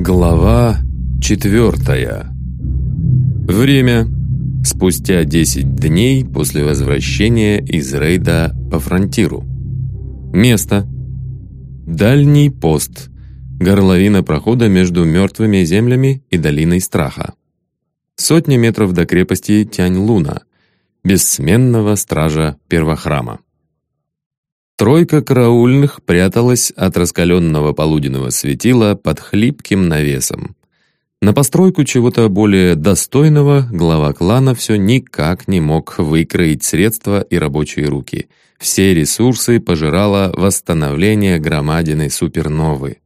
Глава четвертая. Время. Спустя 10 дней после возвращения из рейда по фронтиру. Место. Дальний пост. Горловина прохода между мертвыми землями и долиной страха. Сотни метров до крепости Тянь-Луна, бессменного стража первохрама. Тройка караульных пряталась от раскаленного полуденного светила под хлипким навесом. На постройку чего-то более достойного глава клана все никак не мог выкроить средства и рабочие руки. Все ресурсы пожирало восстановление громадины суперновы.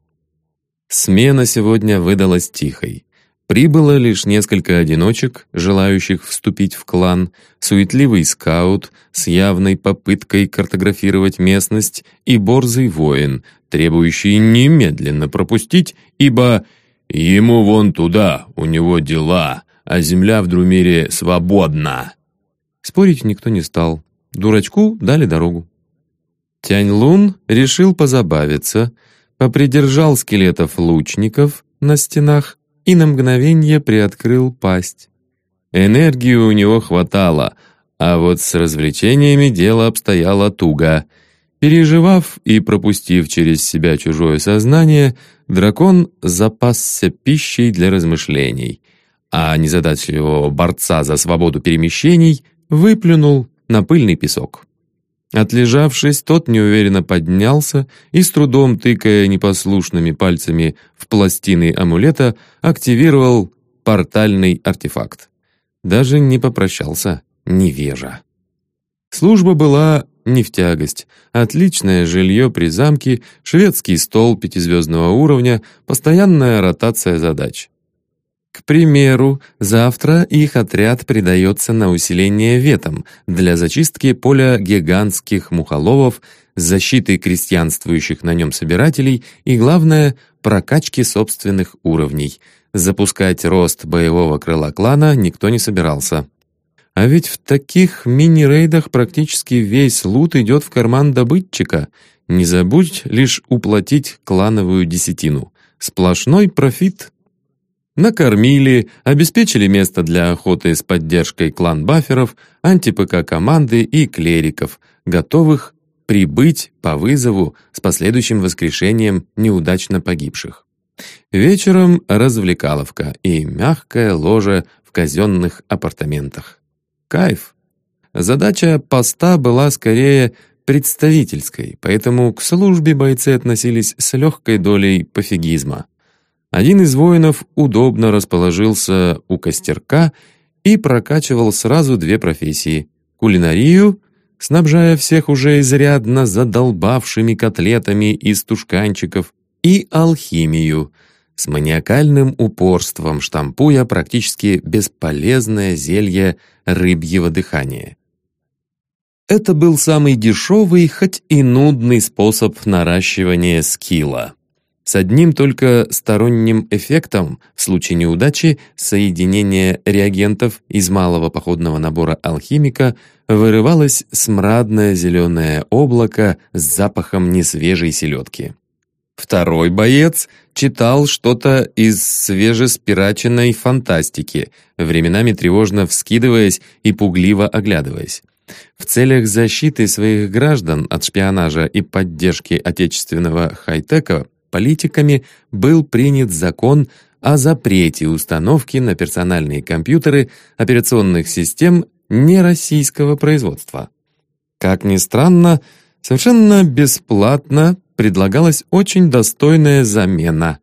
Смена сегодня выдалась тихой. Прибыло лишь несколько одиночек, желающих вступить в клан, суетливый скаут с явной попыткой картографировать местность и борзый воин, требующий немедленно пропустить, ибо «ему вон туда, у него дела, а земля в Друмире свободна». Спорить никто не стал. Дурачку дали дорогу. Тянь-Лун решил позабавиться, попридержал скелетов лучников на стенах, и на мгновение приоткрыл пасть. Энергии у него хватало, а вот с развлечениями дело обстояло туго. Переживав и пропустив через себя чужое сознание, дракон запасся пищей для размышлений, а незадачливого борца за свободу перемещений выплюнул на пыльный песок. Отлежавшись, тот неуверенно поднялся и, с трудом тыкая непослушными пальцами в пластины амулета, активировал портальный артефакт. Даже не попрощался, невежа. Служба была не в тягость. Отличное жилье при замке, шведский стол пятизвездного уровня, постоянная ротация задач. К примеру, завтра их отряд придается на усиление ветом для зачистки поля гигантских мухоловов, защиты крестьянствующих на нем собирателей и, главное, прокачки собственных уровней. Запускать рост боевого крыла клана никто не собирался. А ведь в таких мини-рейдах практически весь лут идет в карман добытчика. Не забудь лишь уплатить клановую десятину. Сплошной профит. Накормили, обеспечили место для охоты с поддержкой клан-баферов, анти-ПК команды и клериков, готовых прибыть по вызову с последующим воскрешением неудачно погибших. Вечером развлекаловка и мягкое ложе в казенных апартаментах. Кайф! Задача поста была скорее представительской, поэтому к службе бойцы относились с легкой долей пофигизма. Один из воинов удобно расположился у костерка и прокачивал сразу две профессии — кулинарию, снабжая всех уже изрядно задолбавшими котлетами из тушканчиков, и алхимию, с маниакальным упорством штампуя практически бесполезное зелье рыбьего дыхания. Это был самый дешевый, хоть и нудный способ наращивания скилла. С одним только сторонним эффектом в случае неудачи соединение реагентов из малого походного набора алхимика вырывалось смрадное зеленое облако с запахом несвежей селедки. Второй боец читал что-то из свежеспираченной фантастики, временами тревожно вскидываясь и пугливо оглядываясь. В целях защиты своих граждан от шпионажа и поддержки отечественного хай-тека политиками был принят закон о запрете установки на персональные компьютеры операционных систем нероссийского производства. Как ни странно, совершенно бесплатно предлагалась очень достойная замена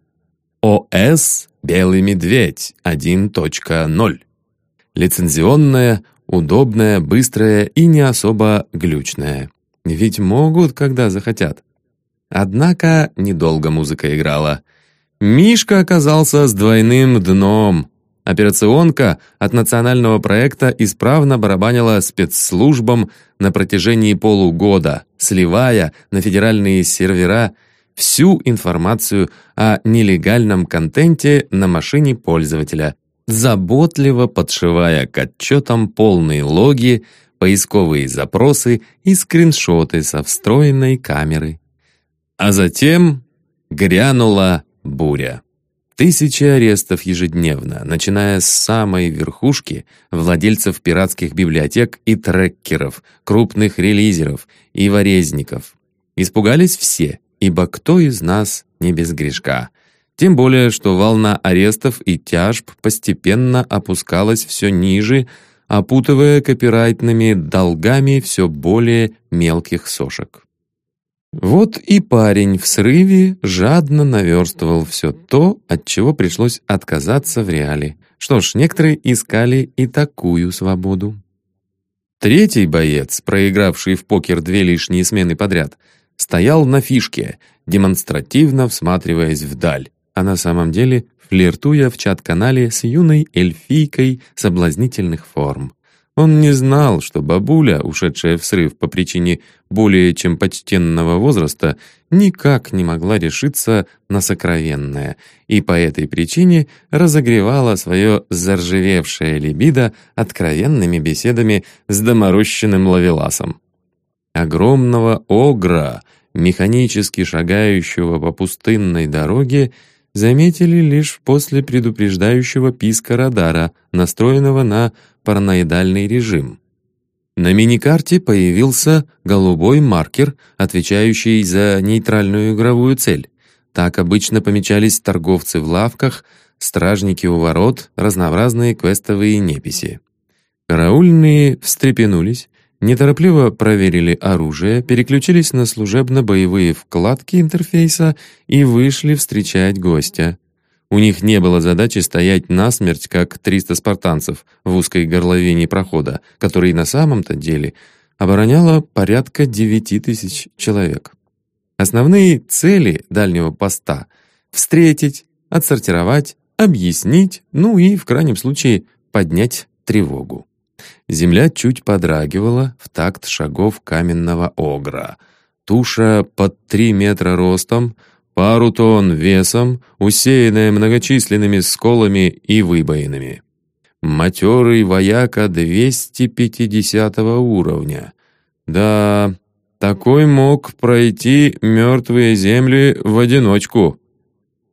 ОС «Белый медведь 1.0». Лицензионная, удобная, быстрая и не особо глючная. Ведь могут, когда захотят. Однако недолго музыка играла. Мишка оказался с двойным дном. Операционка от национального проекта исправно барабанила спецслужбам на протяжении полугода, сливая на федеральные сервера всю информацию о нелегальном контенте на машине пользователя, заботливо подшивая к отчетам полные логи, поисковые запросы и скриншоты со встроенной камеры. А затем грянула буря. Тысячи арестов ежедневно, начиная с самой верхушки, владельцев пиратских библиотек и треккеров, крупных релизеров и варезников. Испугались все, ибо кто из нас не без грешка? Тем более, что волна арестов и тяжб постепенно опускалась все ниже, опутывая копирайтными долгами все более мелких сошек. Вот и парень в срыве жадно наверстывал все то, от чего пришлось отказаться в реале. Что ж, некоторые искали и такую свободу. Третий боец, проигравший в покер две лишние смены подряд, стоял на фишке, демонстративно всматриваясь вдаль, а на самом деле флиртуя в чат-канале с юной эльфийкой соблазнительных форм. Он не знал, что бабуля, ушедшая в срыв по причине более чем почтенного возраста, никак не могла решиться на сокровенное, и по этой причине разогревала свое заржавевшее либидо откровенными беседами с доморощенным лавеласом. Огромного огра, механически шагающего по пустынной дороге, заметили лишь после предупреждающего писка радара, настроенного на параноидальный режим. На миникарте появился голубой маркер, отвечающий за нейтральную игровую цель. Так обычно помечались торговцы в лавках, стражники у ворот, разнообразные квестовые неписи. Караульные встрепенулись, неторопливо проверили оружие, переключились на служебно-боевые вкладки интерфейса и вышли встречать гостя. У них не было задачи стоять насмерть, как 300 спартанцев в узкой горловине прохода, который на самом-то деле обороняло порядка 9 тысяч человек. Основные цели дальнего поста — встретить, отсортировать, объяснить, ну и, в крайнем случае, поднять тревогу. Земля чуть подрагивала в такт шагов каменного огра. Туша под три метра ростом — пару тонн весом, усеянная многочисленными сколами и выбоинами. Матерый вояка 250 уровня. Да, такой мог пройти мертвые земли в одиночку.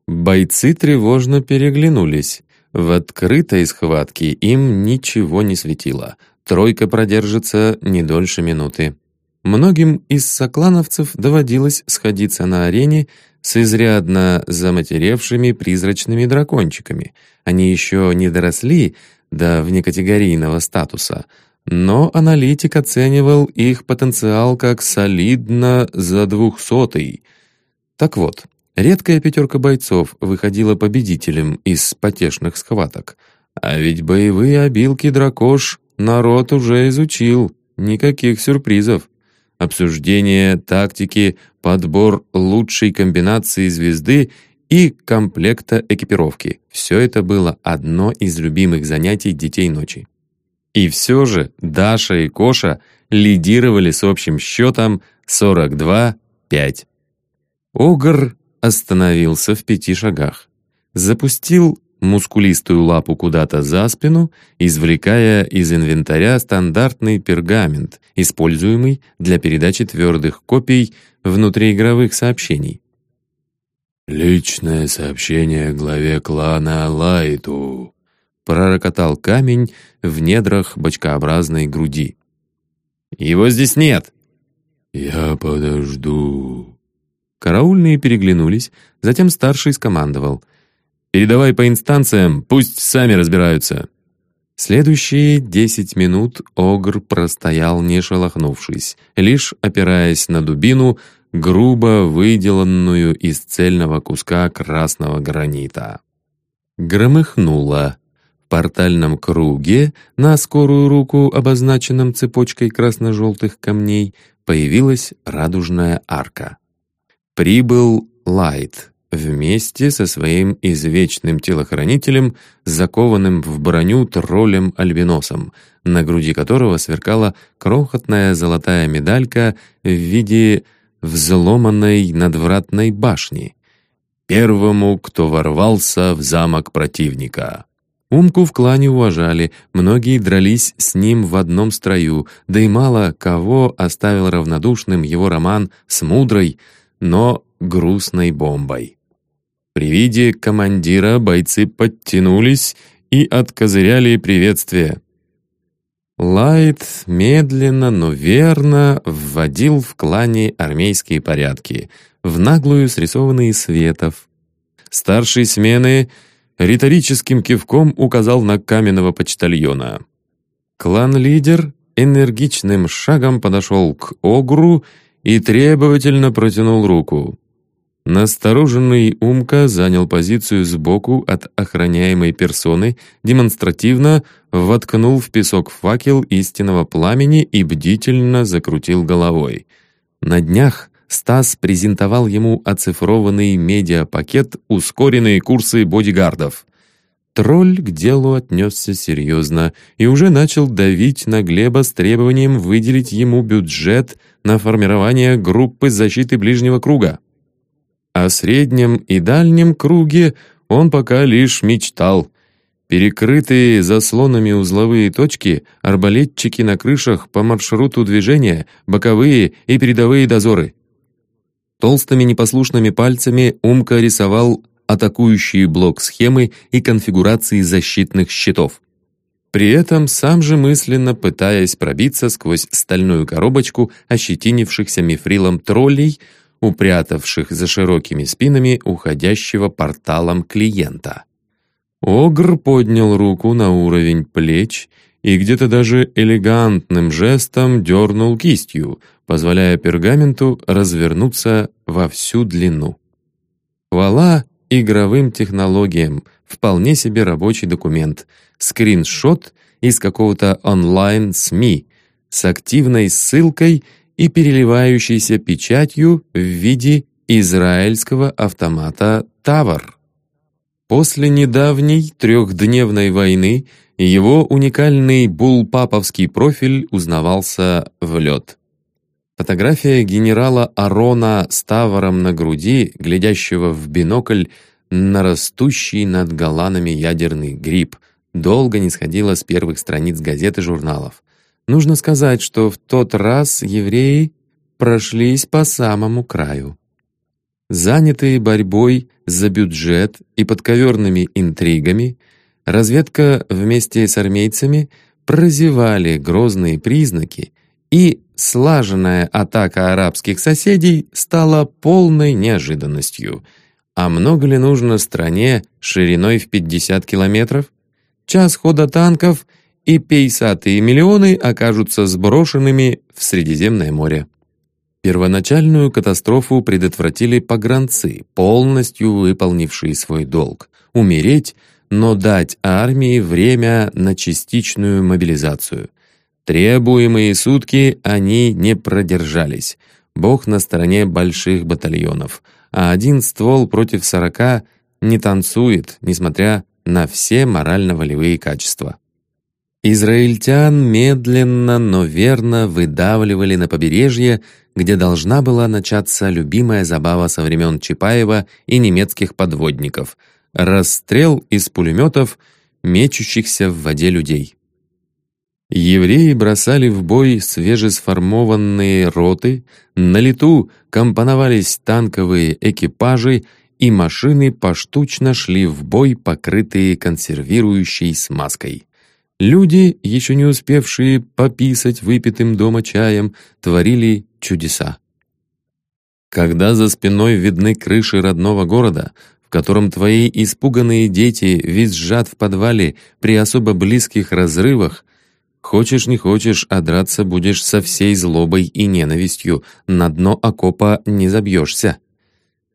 Бойцы тревожно переглянулись. В открытой схватке им ничего не светило. Тройка продержится не дольше минуты. Многим из соклановцев доводилось сходиться на арене с изрядно заматеревшими призрачными дракончиками. Они еще не доросли до внекатегорийного статуса, но аналитик оценивал их потенциал как солидно за двухсотый. Так вот, редкая пятерка бойцов выходила победителем из потешных схваток. А ведь боевые обилки дракош народ уже изучил, никаких сюрпризов обсуждение тактики, подбор лучшей комбинации звезды и комплекта экипировки. Все это было одно из любимых занятий детей ночи. И все же Даша и Коша лидировали с общим счетом 42-5. Огр остановился в пяти шагах, запустил мускулистую лапу куда-то за спину, извлекая из инвентаря стандартный пергамент, используемый для передачи твердых копий внутриигровых сообщений. «Личное сообщение главе клана Лайту», — пророкотал камень в недрах бочкообразной груди. «Его здесь нет!» «Я подожду». Караульные переглянулись, затем старший скомандовал — Передавай по инстанциям, пусть сами разбираются». Следующие десять минут Огр простоял, не шелохнувшись, лишь опираясь на дубину, грубо выделанную из цельного куска красного гранита. Громыхнуло. В портальном круге, на скорую руку, обозначенном цепочкой красно-желтых камней, появилась радужная арка. Прибыл Лайт, вместе со своим извечным телохранителем, закованным в броню троллем-альбиносом, на груди которого сверкала крохотная золотая медалька в виде взломанной надвратной башни. Первому, кто ворвался в замок противника. Умку в клане уважали, многие дрались с ним в одном строю, да и мало кого оставил равнодушным его роман с мудрой, но грустной бомбой. При виде командира бойцы подтянулись и откозыряли приветствие. Лайт медленно, но верно вводил в клане армейские порядки, в наглую срисованные светов. Старший смены риторическим кивком указал на каменного почтальона. Клан-лидер энергичным шагом подошел к Огру и требовательно протянул руку. Настороженный Умка занял позицию сбоку от охраняемой персоны, демонстративно воткнул в песок факел истинного пламени и бдительно закрутил головой. На днях Стас презентовал ему оцифрованный медиапакет «Ускоренные курсы бодигардов». Тролль к делу отнесся серьезно и уже начал давить на Глеба с требованием выделить ему бюджет на формирование группы защиты ближнего круга. О среднем и дальнем круге он пока лишь мечтал. Перекрытые заслонами узловые точки, арбалетчики на крышах по маршруту движения, боковые и передовые дозоры. Толстыми непослушными пальцами Умка рисовал атакующие блок-схемы и конфигурации защитных щитов. При этом сам же мысленно пытаясь пробиться сквозь стальную коробочку ощетинившихся мифрилом троллей, упрятавших за широкими спинами уходящего порталом клиента. Огр поднял руку на уровень плеч и где-то даже элегантным жестом дернул кистью, позволяя пергаменту развернуться во всю длину. Хвала игровым технологиям, вполне себе рабочий документ, скриншот из какого-то онлайн-СМИ с активной ссылкой и переливающейся печатью в виде израильского автомата «Тавар». После недавней трехдневной войны его уникальный булпаповский профиль узнавался в лед. Фотография генерала Арона с таваром на груди, глядящего в бинокль на растущий над голанами ядерный гриб, долго не сходила с первых страниц газет и журналов. Нужно сказать, что в тот раз евреи прошлись по самому краю. Занятые борьбой за бюджет и подковерными интригами, разведка вместе с армейцами прозевали грозные признаки, и слаженная атака арабских соседей стала полной неожиданностью. А много ли нужно стране шириной в 50 километров? Час хода танков — и пейсатые миллионы окажутся сброшенными в Средиземное море. Первоначальную катастрофу предотвратили погранцы, полностью выполнившие свой долг — умереть, но дать армии время на частичную мобилизацию. Требуемые сутки они не продержались. Бог на стороне больших батальонов, а один ствол против сорока не танцует, несмотря на все морально-волевые качества. Израильтян медленно, но верно выдавливали на побережье, где должна была начаться любимая забава со времен Чапаева и немецких подводников — расстрел из пулеметов, мечущихся в воде людей. Евреи бросали в бой свежесформованные роты, на лету компоновались танковые экипажи, и машины поштучно шли в бой, покрытые консервирующей смазкой. Люди, еще не успевшие пописать выпитым дома чаем, творили чудеса. Когда за спиной видны крыши родного города, в котором твои испуганные дети визжат в подвале при особо близких разрывах, хочешь не хочешь, а драться будешь со всей злобой и ненавистью, на дно окопа не забьешься.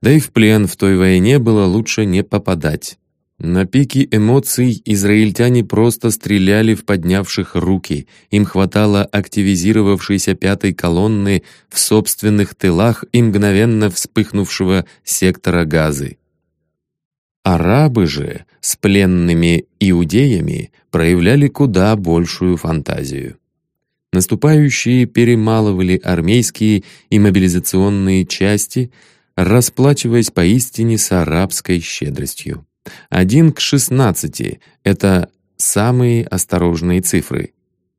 Да и в плен в той войне было лучше не попадать. На пике эмоций израильтяне просто стреляли в поднявших руки. Им хватало активизировавшейся пятой колонны в собственных тылах и мгновенно вспыхнувшего сектора газы. Арабы же с пленными иудеями проявляли куда большую фантазию. Наступающие перемалывали армейские и мобилизационные части, расплачиваясь поистине с арабской щедростью. Один к шестнадцати — это самые осторожные цифры.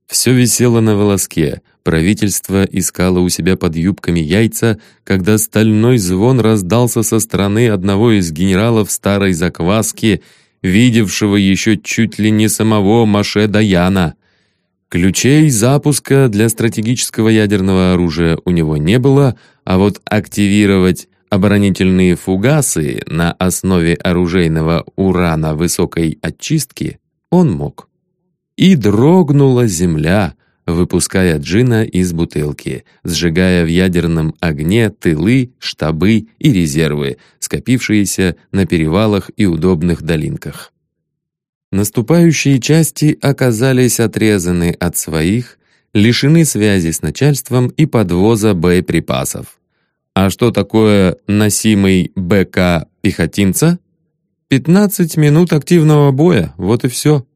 Все висело на волоске, правительство искало у себя под юбками яйца, когда стальной звон раздался со стороны одного из генералов старой закваски, видевшего еще чуть ли не самого Маше Даяна. Ключей запуска для стратегического ядерного оружия у него не было, а вот активировать оборонительные фугасы на основе оружейного урана высокой очистки он мог. И дрогнула земля, выпуская джина из бутылки, сжигая в ядерном огне тылы, штабы и резервы, скопившиеся на перевалах и удобных долинках. Наступающие части оказались отрезаны от своих, лишены связи с начальством и подвоза боеприпасов. А что такое носимый БК пехотинца? 15 минут активного боя, вот и все.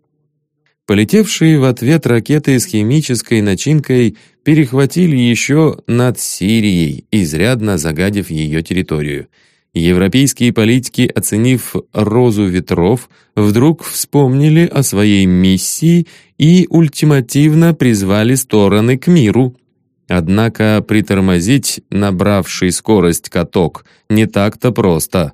Полетевшие в ответ ракеты с химической начинкой перехватили еще над Сирией, изрядно загадив ее территорию – Европейские политики, оценив розу ветров, вдруг вспомнили о своей миссии и ультимативно призвали стороны к миру. Однако притормозить набравший скорость каток не так-то просто.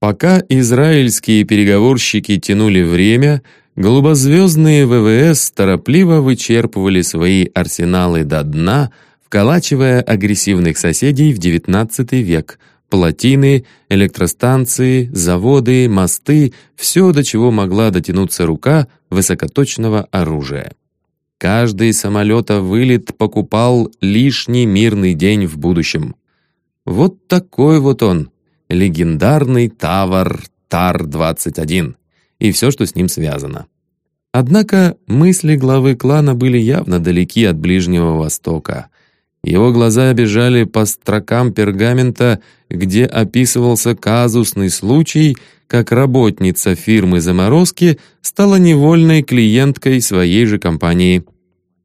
Пока израильские переговорщики тянули время, голубозвездные ВВС торопливо вычерпывали свои арсеналы до дна, вколачивая агрессивных соседей в XIX век – Плотины, электростанции, заводы, мосты — все, до чего могла дотянуться рука высокоточного оружия. Каждый самолета вылет покупал лишний мирный день в будущем. Вот такой вот он, легендарный Тавар Тар-21 и все, что с ним связано. Однако мысли главы клана были явно далеки от Ближнего Востока. Его глаза бежали по строкам пергамента, где описывался казусный случай, как работница фирмы «Заморозки» стала невольной клиенткой своей же компании.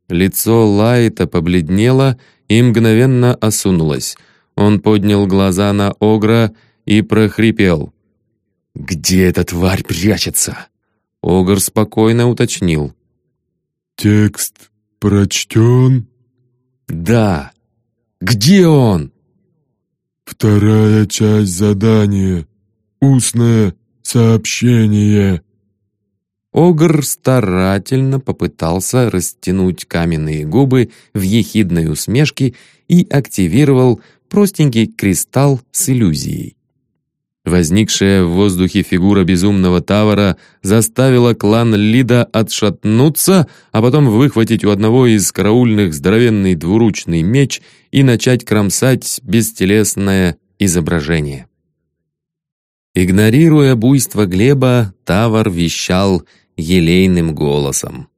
Лицо Лайта побледнело и мгновенно осунулось. Он поднял глаза на Огра и прохрипел. «Где эта тварь прячется?» Огр спокойно уточнил. «Текст прочтен?» «Да! Где он?» «Вторая часть задания. Устное сообщение». Огр старательно попытался растянуть каменные губы в ехидной усмешке и активировал простенький кристалл с иллюзией. Возникшая в воздухе фигура безумного Тавара заставила клан Лида отшатнуться, а потом выхватить у одного из караульных здоровенный двуручный меч и начать кромсать бестелесное изображение. Игнорируя буйство Глеба, Тавар вещал елейным голосом.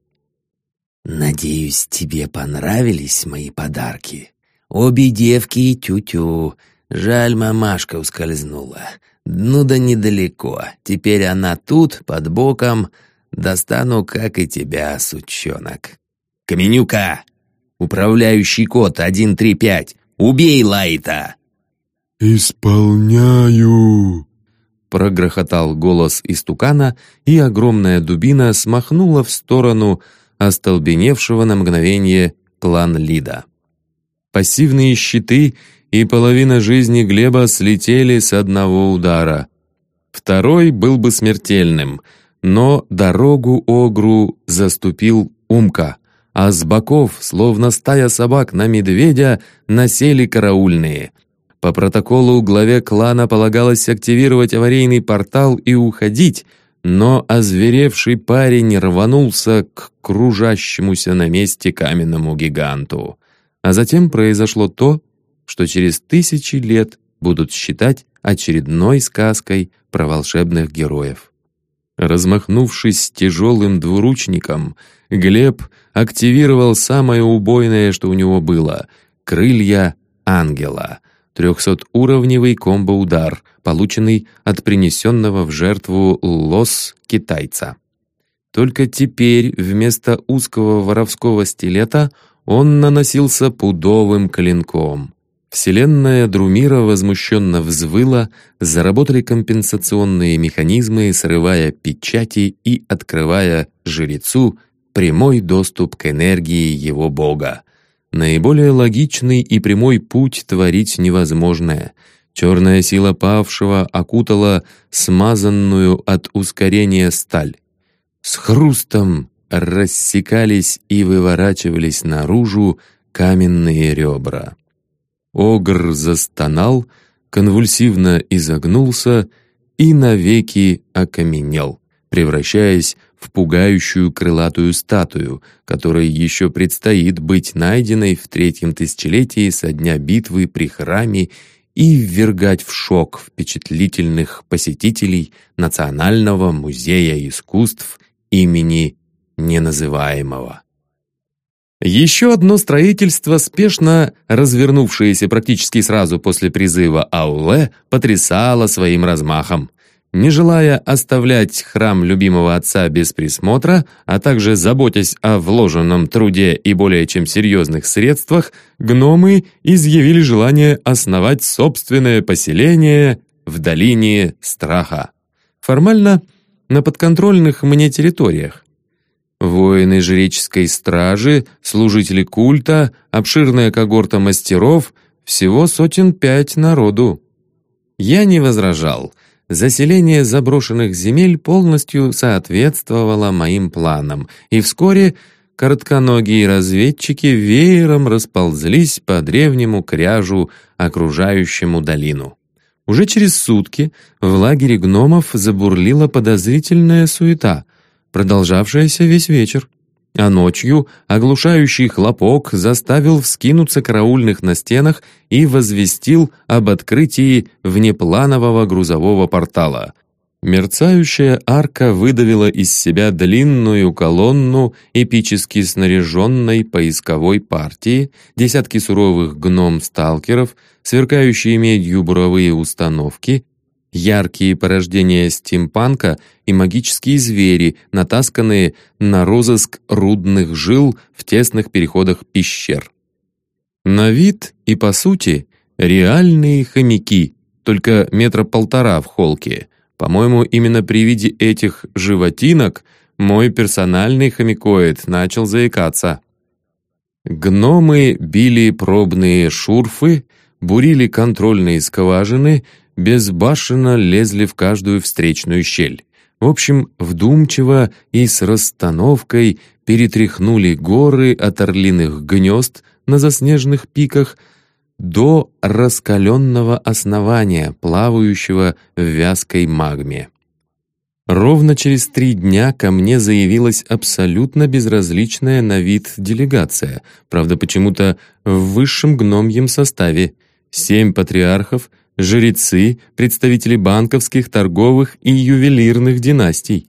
«Надеюсь, тебе понравились мои подарки. Обе девки тю-тю. Жаль, мамашка ускользнула. Ну да недалеко. Теперь она тут, под боком. Достану, как и тебя, сучонок. Каменюка! Управляющий код 135. Убей Лайта! «Исполняю!» Прогрохотал голос истукана, и огромная дубина смахнула в сторону остолбеневшего на мгновение клан Лида. Пассивные щиты и половина жизни Глеба слетели с одного удара. Второй был бы смертельным, но дорогу Огру заступил Умка, а с боков, словно стая собак на медведя, насели караульные. По протоколу главе клана полагалось активировать аварийный портал и уходить, но озверевший парень рванулся к кружащемуся на месте каменному гиганту. А затем произошло то, что через тысячи лет будут считать очередной сказкой про волшебных героев. Размахнувшись тяжелым двуручником, Глеб активировал самое убойное, что у него было — крылья ангела, трехсотуровневый комбо-удар, полученный от принесенного в жертву лос китайца. Только теперь вместо узкого воровского стилета он наносился пудовым клинком. Вселенная Друмира возмущенно взвыла, заработали компенсационные механизмы, срывая печати и открывая жрецу прямой доступ к энергии его бога. Наиболее логичный и прямой путь творить невозможное. Черная сила павшего окутала смазанную от ускорения сталь. С хрустом рассекались и выворачивались наружу каменные ребра. Огр застонал, конвульсивно изогнулся и навеки окаменел, превращаясь в пугающую крылатую статую, которой еще предстоит быть найденной в третьем тысячелетии со дня битвы при храме и ввергать в шок впечатлительных посетителей Национального музея искусств имени Неназываемого. Еще одно строительство, спешно развернувшееся практически сразу после призыва Ауле, потрясало своим размахом. Не желая оставлять храм любимого отца без присмотра, а также заботясь о вложенном труде и более чем серьезных средствах, гномы изъявили желание основать собственное поселение в долине страха. Формально на подконтрольных мне территориях. Воины жреческой стражи, служители культа, обширная когорта мастеров, всего сотен пять народу. Я не возражал. Заселение заброшенных земель полностью соответствовало моим планам, и вскоре коротконогие разведчики веером расползлись по древнему кряжу, окружающему долину. Уже через сутки в лагере гномов забурлила подозрительная суета — продолжавшаяся весь вечер. А ночью оглушающий хлопок заставил вскинуться караульных на стенах и возвестил об открытии внепланового грузового портала. Мерцающая арка выдавила из себя длинную колонну эпически снаряженной поисковой партии, десятки суровых гном-сталкеров, сверкающие медью буровые установки, яркие порождения стимпанка и магические звери, натасканные на розыск рудных жил в тесных переходах пещер. На вид и по сути реальные хомяки, только метра полтора в холке. По-моему, именно при виде этих животинок мой персональный хомякоид начал заикаться. Гномы били пробные шурфы, бурили контрольные скважины — безбашенно лезли в каждую встречную щель. В общем, вдумчиво и с расстановкой перетряхнули горы от орлиных гнезд на заснеженных пиках до раскаленного основания, плавающего в вязкой магме. Ровно через три дня ко мне заявилась абсолютно безразличная на вид делегация, правда, почему-то в высшем гномьем составе. Семь патриархов — жрецы, представители банковских, торговых и ювелирных династий.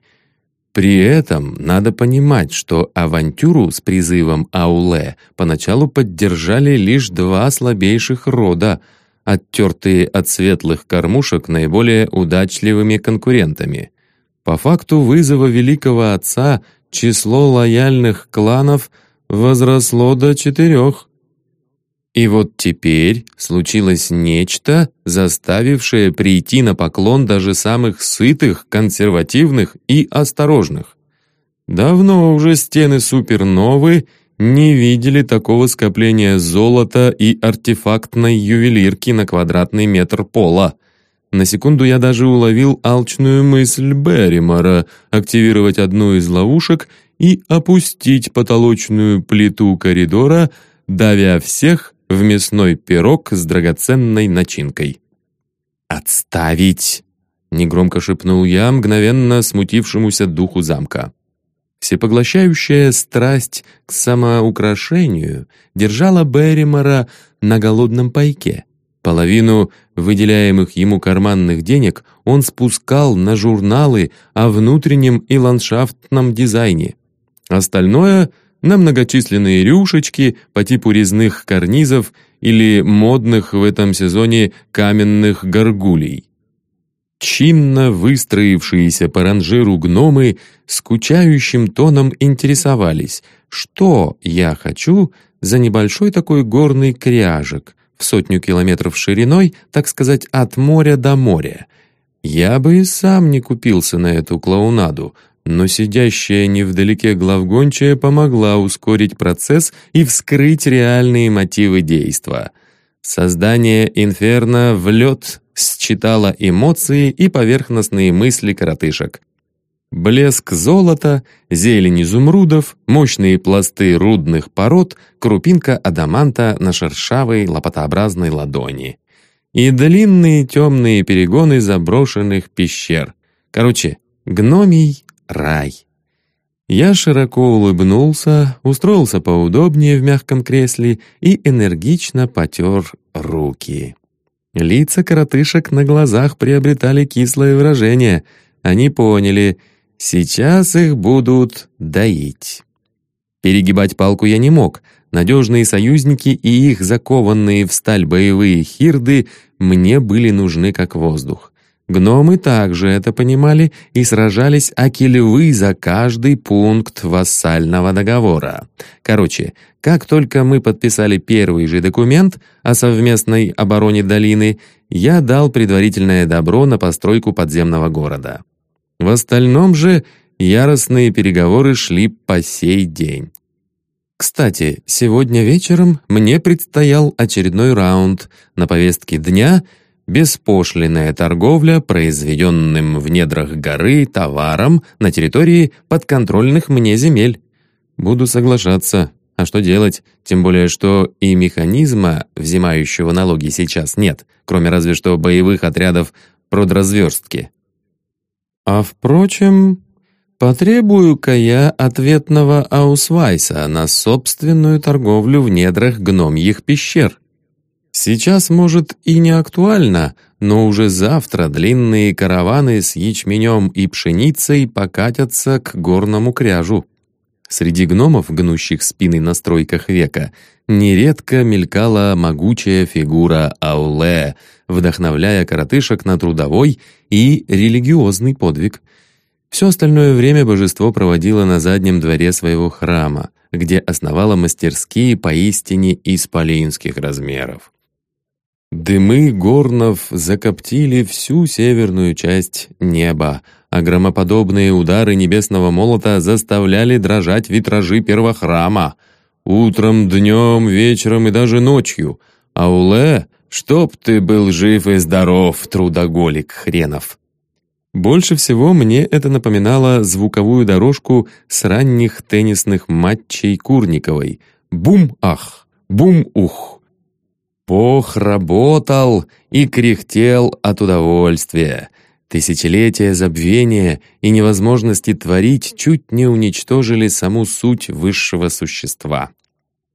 При этом надо понимать, что авантюру с призывом Ауле поначалу поддержали лишь два слабейших рода, оттертые от светлых кормушек наиболее удачливыми конкурентами. По факту вызова великого отца число лояльных кланов возросло до четырех. И вот теперь случилось нечто, заставившее прийти на поклон даже самых сытых, консервативных и осторожных. Давно уже стены суперновы не видели такого скопления золота и артефактной ювелирки на квадратный метр пола. На секунду я даже уловил алчную мысль Берримора активировать одну из ловушек и опустить потолочную плиту коридора, давя всех в мясной пирог с драгоценной начинкой. «Отставить!» — негромко шепнул я мгновенно смутившемуся духу замка. Всепоглощающая страсть к самоукрашению держала Берримора на голодном пайке. Половину выделяемых ему карманных денег он спускал на журналы о внутреннем и ландшафтном дизайне. Остальное — на многочисленные рюшечки по типу резных карнизов или модных в этом сезоне каменных горгулей. Чинно выстроившиеся по ранжиру гномы скучающим тоном интересовались, что я хочу за небольшой такой горный кряжек в сотню километров шириной, так сказать, от моря до моря. Я бы и сам не купился на эту клоунаду, но сидящая невдалеке главгончая помогла ускорить процесс и вскрыть реальные мотивы действа. Создание инферно в лед считало эмоции и поверхностные мысли коротышек. Блеск золота, зелень изумрудов, мощные пласты рудных пород, крупинка адаманта на шершавой лопатообразной ладони. И длинные темные перегоны заброшенных пещер. Короче, гномий рай. Я широко улыбнулся, устроился поудобнее в мягком кресле и энергично потер руки. Лица коротышек на глазах приобретали кислое выражение. Они поняли, сейчас их будут доить. Перегибать палку я не мог. Надежные союзники и их закованные в сталь боевые хирды мне были нужны как воздух. Гномы также это понимали и сражались аки за каждый пункт вассального договора. Короче, как только мы подписали первый же документ о совместной обороне долины, я дал предварительное добро на постройку подземного города. В остальном же яростные переговоры шли по сей день. Кстати, сегодня вечером мне предстоял очередной раунд на повестке дня — беспошлинная торговля произведенным в недрах горы товаром на территории подконтрольных мне земель. Буду соглашаться. А что делать? Тем более, что и механизма, взимающего налоги, сейчас нет, кроме разве что боевых отрядов продразверстки. А впрочем, потребую-ка я ответного аусвайса на собственную торговлю в недрах гномьих пещер. Сейчас, может, и не актуально, но уже завтра длинные караваны с ячменем и пшеницей покатятся к горному кряжу. Среди гномов, гнущих спины на стройках века, нередко мелькала могучая фигура Ауле, вдохновляя коротышек на трудовой и религиозный подвиг. Все остальное время божество проводило на заднем дворе своего храма, где основало мастерские поистине исполинских размеров. Дымы горнов закоптили всю северную часть неба, а громоподобные удары небесного молота заставляли дрожать витражи первохрама. Утром, днем, вечером и даже ночью. Ауле, чтоб ты был жив и здоров, трудоголик хренов. Больше всего мне это напоминало звуковую дорожку с ранних теннисных матчей Курниковой. Бум-ах, бум-ух. Бог работал и кряхтел от удовольствия. Тысячелетия забвения и невозможности творить чуть не уничтожили саму суть высшего существа.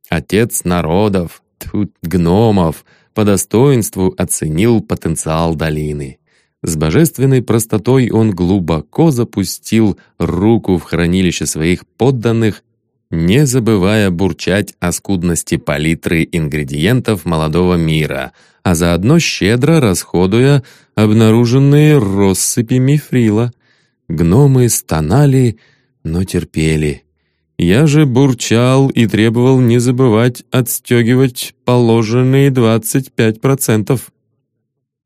Отец народов, тут гномов, по достоинству оценил потенциал долины. С божественной простотой он глубоко запустил руку в хранилище своих подданных не забывая бурчать о скудности палитры ингредиентов молодого мира, а заодно щедро расходуя обнаруженные россыпи мифрила. Гномы стонали, но терпели. Я же бурчал и требовал не забывать отстегивать положенные 25%.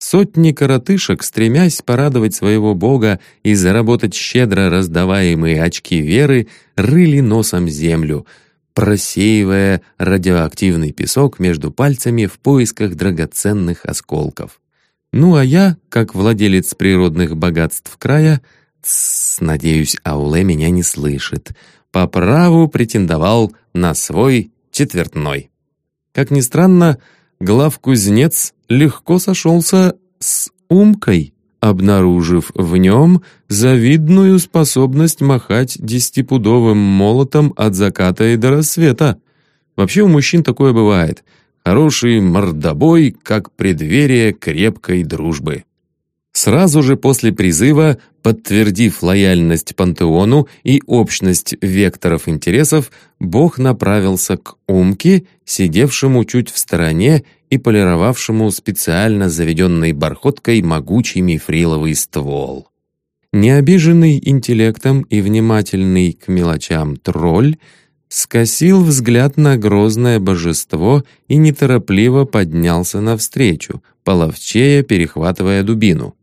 Сотни коротышек, стремясь порадовать своего бога и заработать щедро раздаваемые очки веры, рыли носом землю, просеивая радиоактивный песок между пальцами в поисках драгоценных осколков. Ну а я, как владелец природных богатств края, тс, надеюсь, Ауле меня не слышит, по праву претендовал на свой четвертной. Как ни странно, главкузнец легко сошелся с Умкой, обнаружив в нем завидную способность махать десятипудовым молотом от заката и до рассвета. Вообще у мужчин такое бывает. Хороший мордобой, как преддверие крепкой дружбы. Сразу же после призыва, подтвердив лояльность пантеону и общность векторов интересов, Бог направился к Умке, сидевшему чуть в стороне и полировавшему специально заведенной бархоткой могучий мифриловый ствол. Необиженный интеллектом и внимательный к мелочам тролль скосил взгляд на грозное божество и неторопливо поднялся навстречу, половчея перехватывая дубину.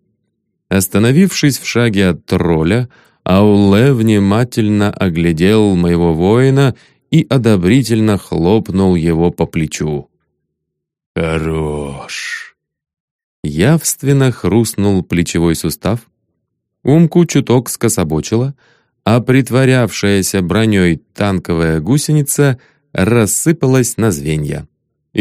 Остановившись в шаге от тролля, Ауле внимательно оглядел моего воина и одобрительно хлопнул его по плечу. «Хорош!» Явственно хрустнул плечевой сустав. Умку чуток скособочила, а притворявшаяся броней танковая гусеница рассыпалась на звенья.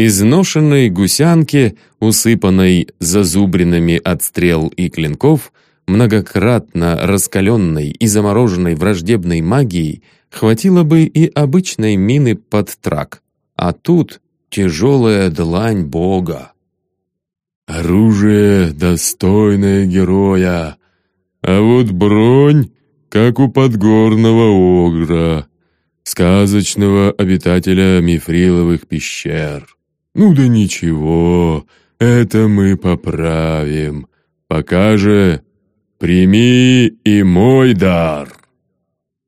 Изношенной гусянке, усыпанной зазубринами от стрел и клинков, многократно раскаленной и замороженной враждебной магией, хватило бы и обычной мины под трак. А тут тяжелая длань бога. «Оружие, достойное героя, а вот бронь, как у подгорного огра, сказочного обитателя мифриловых пещер. Ну да ничего, это мы поправим. Пока же прими и мой дар».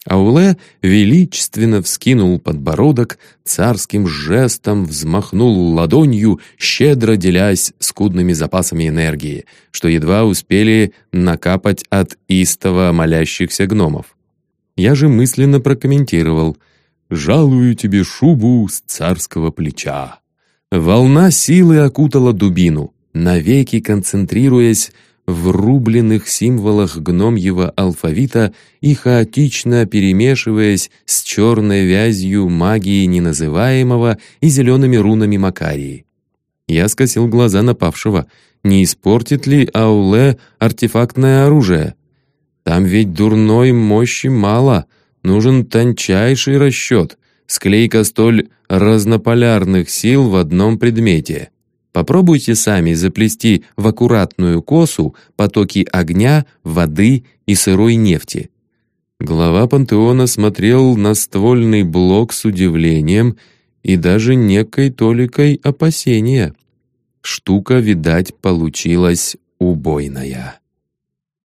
Ауле величественно вскинул подбородок, царским жестом взмахнул ладонью, щедро делясь скудными запасами энергии, что едва успели накапать от истово молящихся гномов. Я же мысленно прокомментировал «Жалую тебе шубу с царского плеча». Волна силы окутала дубину, навеки концентрируясь в рубленных символах гномьего алфавита и хаотично перемешиваясь с черной вязью магии неназываемого и зелеными рунами Макарии. Я скосил глаза напавшего. Не испортит ли Ауле артефактное оружие? Там ведь дурной мощи мало, нужен тончайший расчет, склейка столь разнополярных сил в одном предмете. Попробуйте сами заплести в аккуратную косу потоки огня, воды и сырой нефти. Глава пантеона смотрел на ствольный блок с удивлением и даже некой толикой опасения. Штука, видать, получилась убойная.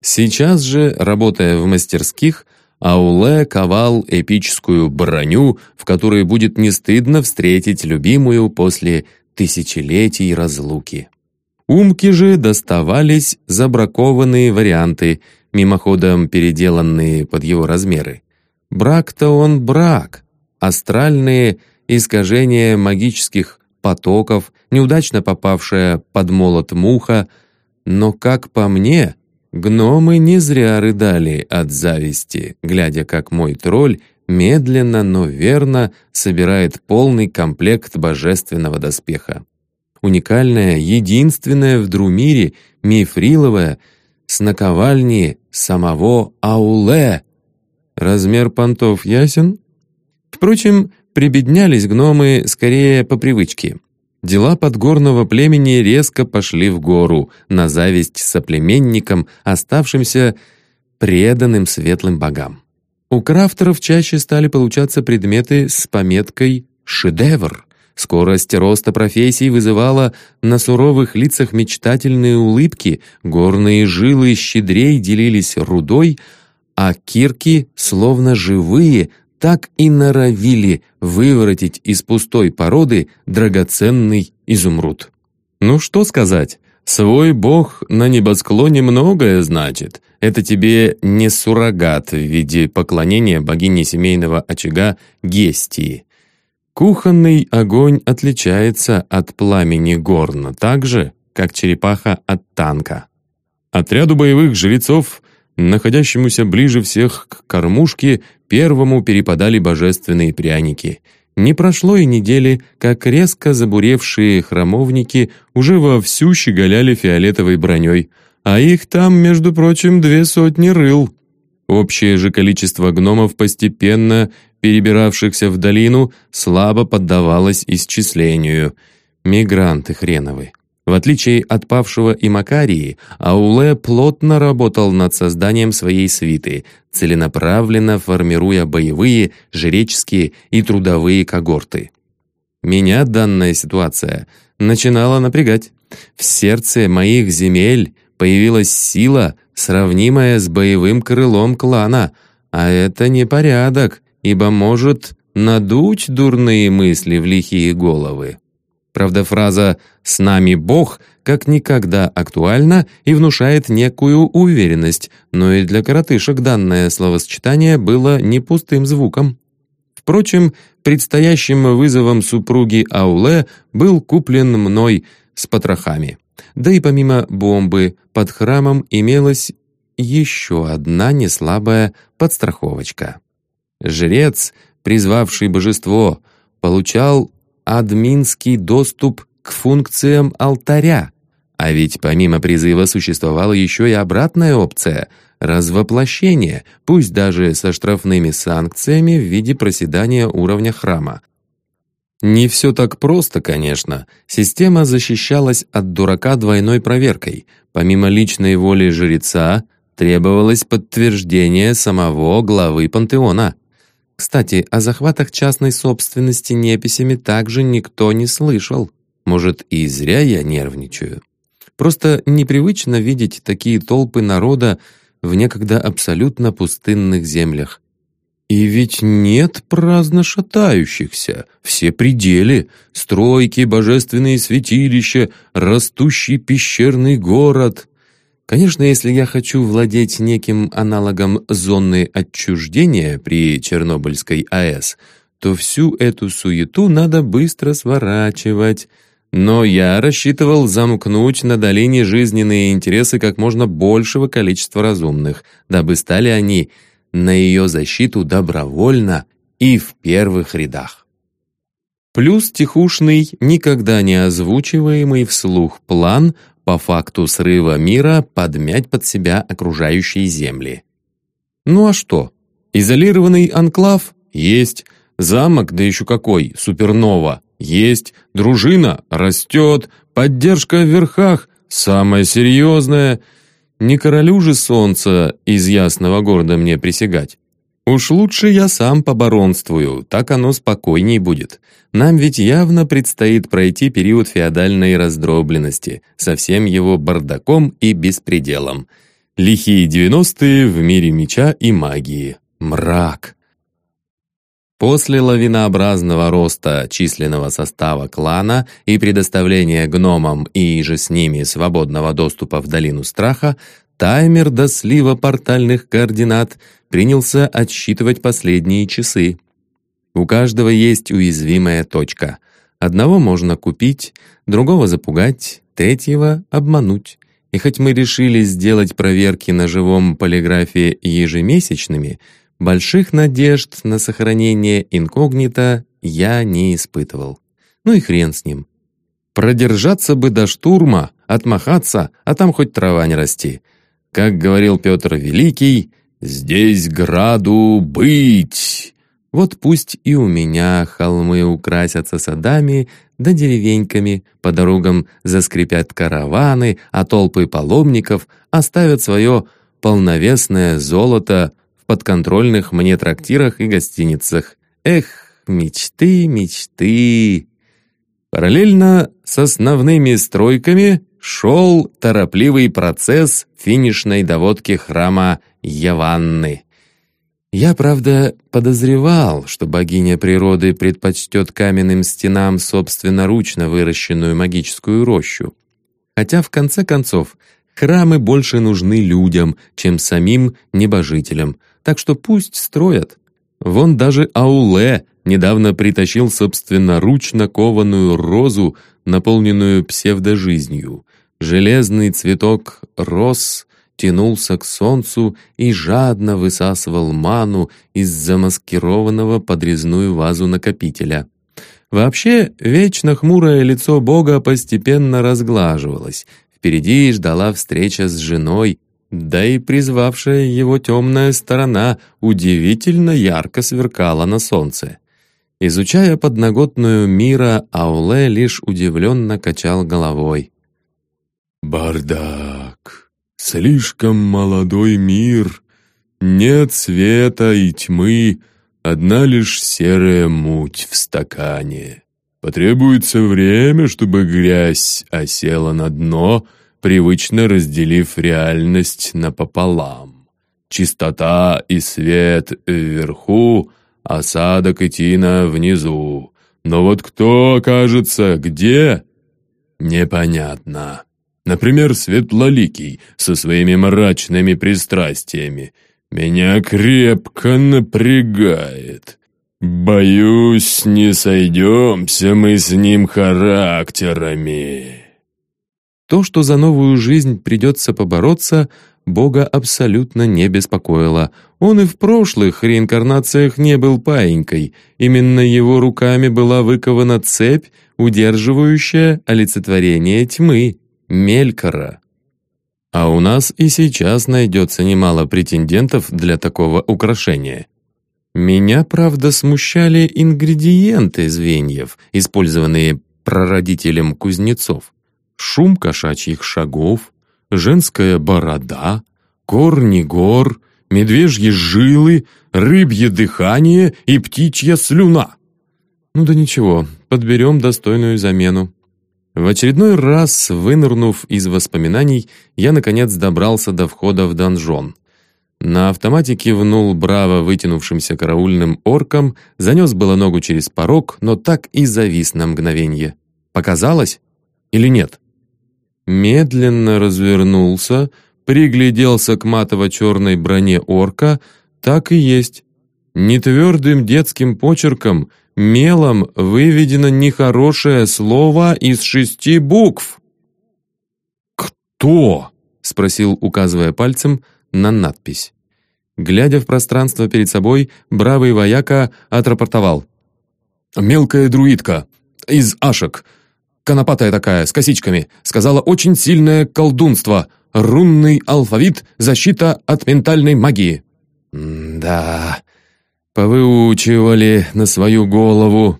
Сейчас же, работая в мастерских, Ауле ковал эпическую броню, в которой будет не стыдно встретить любимую после тысячелетий разлуки. Умки же доставались забракованные варианты, мимоходом переделанные под его размеры. Брак-то он брак, астральные искажения магических потоков, неудачно попавшая под молот муха, но, как по мне, гномы не зря рыдали от зависти, глядя, как мой тролль медленно, но верно собирает полный комплект божественного доспеха. Уникальная, единственная в Друмире, мифриловая, с наковальни самого Ауле. Размер понтов ясен? Впрочем, прибеднялись гномы скорее по привычке. Дела подгорного племени резко пошли в гору, на зависть соплеменникам, оставшимся преданным светлым богам. У крафтеров чаще стали получаться предметы с пометкой «шедевр». Скорость роста профессий вызывала на суровых лицах мечтательные улыбки, горные жилы щедрей делились рудой, а кирки, словно живые, так и норовили выворотить из пустой породы драгоценный изумруд. Ну что сказать, свой бог на небосклоне многое значит, это тебе не суррогат в виде поклонения богине семейного очага Гестии. Кухонный огонь отличается от пламени горна, так же, как черепаха от танка. Отряду боевых жрецов, находящемуся ближе всех к кормушке, первому перепадали божественные пряники. Не прошло и недели, как резко забуревшие храмовники уже вовсю щеголяли фиолетовой броней – а их там, между прочим, две сотни рыл. Общее же количество гномов, постепенно перебиравшихся в долину, слабо поддавалось исчислению. Мигранты хреновы. В отличие от павшего и Макарии, Ауле плотно работал над созданием своей свиты, целенаправленно формируя боевые, жреческие и трудовые когорты. Меня данная ситуация начинала напрягать. В сердце моих земель появилась сила, сравнимая с боевым крылом клана, а это не порядок, ибо может надуть дурные мысли в лихие головы. Правда, фраза «с нами Бог» как никогда актуальна и внушает некую уверенность, но и для коротышек данное словосочетание было не пустым звуком. Впрочем, предстоящим вызовом супруги Ауле был куплен мной с потрохами. Да и помимо бомбы под храмом имелась еще одна неслабая подстраховочка. Жрец, призвавший божество, получал админский доступ к функциям алтаря, а ведь помимо призыва существовала еще и обратная опция — развоплощение, пусть даже со штрафными санкциями в виде проседания уровня храма. Не все так просто, конечно. Система защищалась от дурака двойной проверкой. Помимо личной воли жреца, требовалось подтверждение самого главы пантеона. Кстати, о захватах частной собственности неписями также никто не слышал. Может, и зря я нервничаю. Просто непривычно видеть такие толпы народа в некогда абсолютно пустынных землях. И ведь нет праздно шатающихся, все пределы, стройки, божественные святилища, растущий пещерный город. Конечно, если я хочу владеть неким аналогом зоны отчуждения при Чернобыльской АЭС, то всю эту суету надо быстро сворачивать. Но я рассчитывал замкнуть на долине жизненные интересы как можно большего количества разумных, дабы стали они на ее защиту добровольно и в первых рядах. Плюс тихушный, никогда не озвучиваемый вслух план по факту срыва мира подмять под себя окружающие земли. Ну а что? Изолированный анклав? Есть. Замок, да еще какой, супернова? Есть. Дружина? Растет. Поддержка в верхах? Самое серьезное. Не королю же солнца из ясного города мне присягать. Уж лучше я сам поборонствую, так оно спокойней будет. Нам ведь явно предстоит пройти период феодальной раздробленности, со всем его бардаком и беспределом. Лихие девяностые в мире меча и магии. Мрак. После лавинообразного роста численного состава клана и предоставления гномам и же с ними свободного доступа в Долину Страха, таймер до слива портальных координат принялся отсчитывать последние часы. У каждого есть уязвимая точка. Одного можно купить, другого запугать, третьего обмануть. И хоть мы решили сделать проверки на живом полиграфе ежемесячными, больших надежд на сохранение инкогнито я не испытывал. Ну и хрен с ним. Продержаться бы до штурма, отмахаться, а там хоть трава не расти. Как говорил Петр Великий, «Здесь граду быть!» Вот пусть и у меня холмы украсятся садами да деревеньками, по дорогам заскрипят караваны, а толпы паломников оставят свое полновесное золото в подконтрольных мне трактирах и гостиницах. Эх, мечты, мечты! Параллельно с основными стройками шел торопливый процесс финишной доводки храма Яванны. Я, правда, подозревал, что богиня природы предпочтет каменным стенам собственноручно выращенную магическую рощу. Хотя, в конце концов, храмы больше нужны людям, чем самим небожителям, так что пусть строят. Вон даже Ауле недавно притащил собственноручно кованую розу, наполненную псевдожизнью. Железный цветок рос тянулся к солнцу и жадно высасывал ману из замаскированного подрезную вазу накопителя. Вообще, вечно хмурое лицо Бога постепенно разглаживалось. Впереди ждала встреча с женой, да и призвавшая его темная сторона удивительно ярко сверкала на солнце. Изучая подноготную мира, Ауле лишь удивленно качал головой. «Бардак! Слишком молодой мир! Нет света и тьмы, одна лишь серая муть в стакане. Потребуется время, чтобы грязь осела на дно, привычно разделив реальность напополам. Чистота и свет вверху, осадок и тина внизу. Но вот кто окажется где, непонятно. Например, Светлоликий со своими мрачными пристрастиями. Меня крепко напрягает. Боюсь, не сойдемся мы с ним характерами. То, что за новую жизнь придется побороться, Бога абсолютно не беспокоило. Он и в прошлых реинкарнациях не был паинькой. Именно его руками была выкована цепь, удерживающая олицетворение тьмы, Мелькора. А у нас и сейчас найдется немало претендентов для такого украшения. Меня, правда, смущали ингредиенты звеньев, использованные прародителем кузнецов. Шум кошачьих шагов, женская борода, корни гор, медвежьи жилы, рыбье дыхание и птичья слюна. Ну да ничего, подберем достойную замену. В очередной раз, вынырнув из воспоминаний, я, наконец, добрался до входа в донжон. На автомате кивнул браво вытянувшимся караульным орком, занес было ногу через порог, но так и завис на мгновенье. Показалось? Или нет? Медленно развернулся, пригляделся к матово-черной броне орка, так и есть. Нетвердым детским почерком — мелом выведено нехорошее слово из шести букв. «Кто?» — спросил, указывая пальцем на надпись. Глядя в пространство перед собой, бравый вояка отрапортовал. «Мелкая друидка. Из ашек. Конопатая такая, с косичками. Сказала очень сильное колдунство. Рунный алфавит, защита от ментальной магии». «Да...» Повыучивали на свою голову.